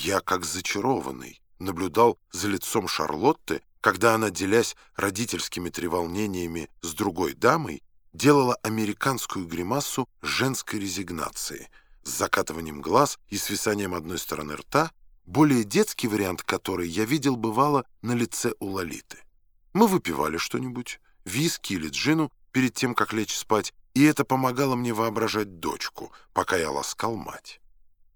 Я, как зачарованный, наблюдал за лицом Шарлотты, когда она, делясь родительскими треволнениями с другой дамой, делала американскую гримасу женской резигнации с закатыванием глаз и свисанием одной стороны рта, более детский вариант которой я видел бывало на лице у Лолиты. Мы выпивали что-нибудь, виски или джину, перед тем, как лечь спать, и это помогало мне воображать дочку, пока я ласкал мать.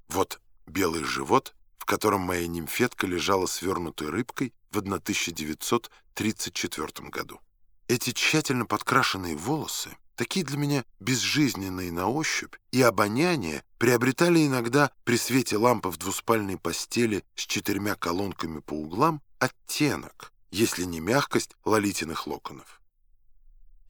Вот белый живот, в котором моя нимфетка лежала свернутой рыбкой в 1934 году. Эти тщательно подкрашенные волосы, такие для меня безжизненные на ощупь, и обоняние приобретали иногда при свете лампы в двуспальной постели с четырьмя колонками по углам оттенок, если не мягкость лолитиных локонов.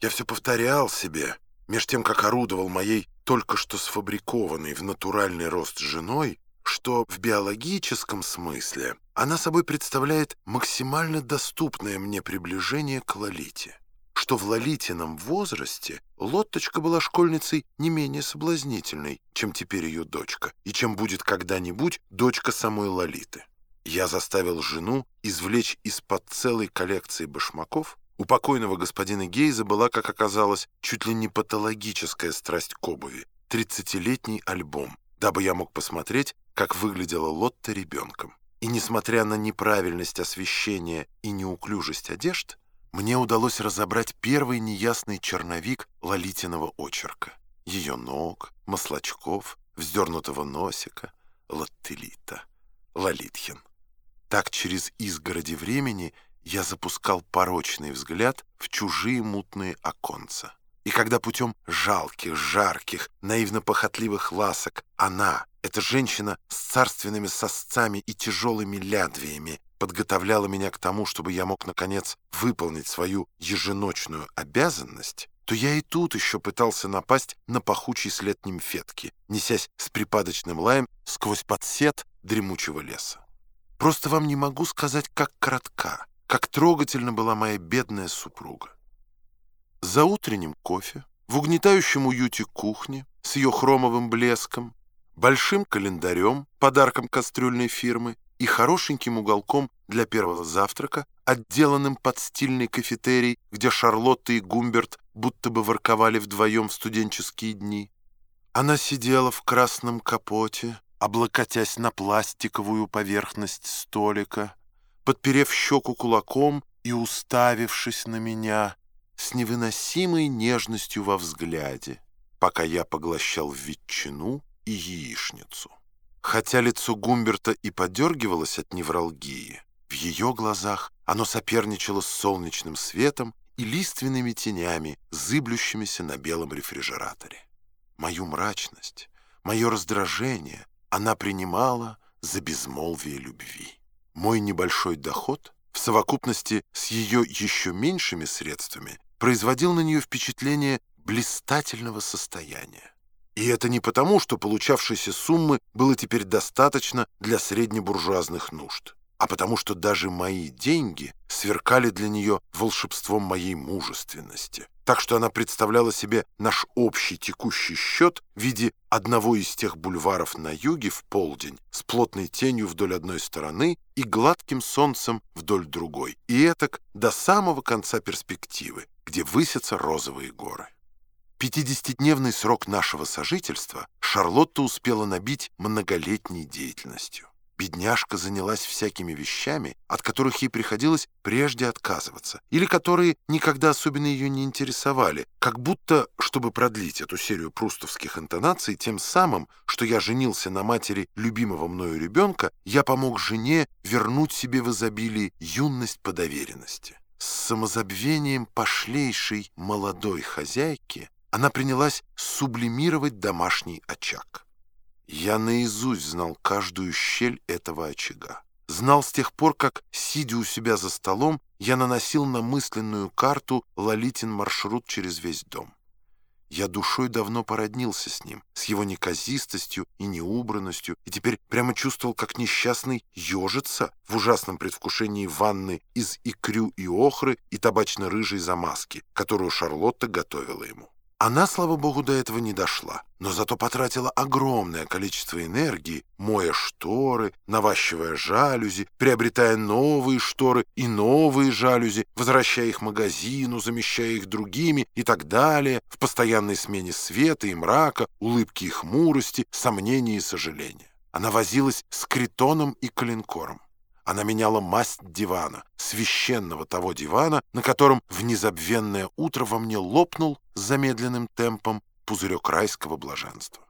Я все повторял себе, меж тем, как орудовал моей только что сфабрикованной в натуральный рост женой, что в биологическом смысле она собой представляет максимально доступное мне приближение к Лолите, что в Лолитином возрасте Лотточка была школьницей не менее соблазнительной, чем теперь ее дочка, и чем будет когда-нибудь дочка самой Лолиты. Я заставил жену извлечь из-под целой коллекции башмаков у покойного господина Гейза была, как оказалось, чуть ли не патологическая страсть к обуви, тридцатилетний альбом, дабы я мог посмотреть, как выглядела Лотта ребенком. И несмотря на неправильность освещения и неуклюжесть одежд, мне удалось разобрать первый неясный черновик Лолитиного очерка. Ее ног, маслачков, вздернутого носика, Лоттелита, Лолитхин. Так через изгороди времени я запускал порочный взгляд в чужие мутные оконца. И когда путем жалких, жарких, наивно-похотливых ласок она, эта женщина с царственными сосцами и тяжелыми лядвиями, подготовляла меня к тому, чтобы я мог, наконец, выполнить свою еженочную обязанность, то я и тут еще пытался напасть на пахучий след нимфетки, несясь с припадочным лаем сквозь подсет дремучего леса. Просто вам не могу сказать, как коротка, как трогательна была моя бедная супруга. За утренним кофе, в угнетающем уюте кухни, с ее хромовым блеском, большим календарем, подарком кастрюльной фирмы и хорошеньким уголком для первого завтрака, отделанным под стильный кафетерий, где Шарлотта и Гумберт будто бы ворковали вдвоем в студенческие дни. Она сидела в красном капоте, облокотясь на пластиковую поверхность столика, подперев щеку кулаком и уставившись на меня с невыносимой нежностью во взгляде, пока я поглощал ветчину и яичницу. Хотя лицо Гумберта и подергивалось от невралгии, в ее глазах оно соперничало с солнечным светом и лиственными тенями, зыблющимися на белом рефрижераторе. Мою мрачность, мое раздражение она принимала за безмолвие любви. Мой небольшой доход в совокупности с ее еще меньшими средствами производил на нее впечатление блистательного состояния. И это не потому, что получавшейся суммы было теперь достаточно для среднебуржуазных нужд, а потому что даже мои деньги сверкали для нее волшебством моей мужественности, так что она представляла себе наш общий текущий счет в виде одного из тех бульваров на юге в полдень с плотной тенью вдоль одной стороны и гладким солнцем вдоль другой, и этак до самого конца перспективы, где высятся розовые горы. Пятидесятидневный срок нашего сожительства Шарлотта успела набить многолетней деятельностью. Бедняжка занялась всякими вещами, от которых ей приходилось прежде отказываться, или которые никогда особенно ее не интересовали, как будто, чтобы продлить эту серию прустовских интонаций, тем самым, что я женился на матери любимого мною ребенка, я помог жене вернуть себе в изобилии юность по доверенности. С самозабвением пошлейшей молодой хозяйки она принялась сублимировать домашний очаг. Я наизусть знал каждую щель этого очага. Знал с тех пор, как, сидя у себя за столом, я наносил на мысленную карту Лолитин маршрут через весь дом. Я душой давно породнился с ним, с его неказистостью и неубранностью, и теперь прямо чувствовал, как несчастный ежится в ужасном предвкушении ванны из икрю и охры и табачно-рыжей замазки, которую Шарлотта готовила ему. Она, слава богу, до этого не дошла, но зато потратила огромное количество энергии, моя шторы, наващивая жалюзи, приобретая новые шторы и новые жалюзи, возвращая их магазину, замещая их другими и так далее, в постоянной смене света и мрака, улыбки и хмурости, сомнений и сожаления. Она возилась с критоном и калинкором. Она меняла масть дивана, священного того дивана, на котором в незабвенное утро во мне лопнул с замедленным темпом пузырек райского блаженства.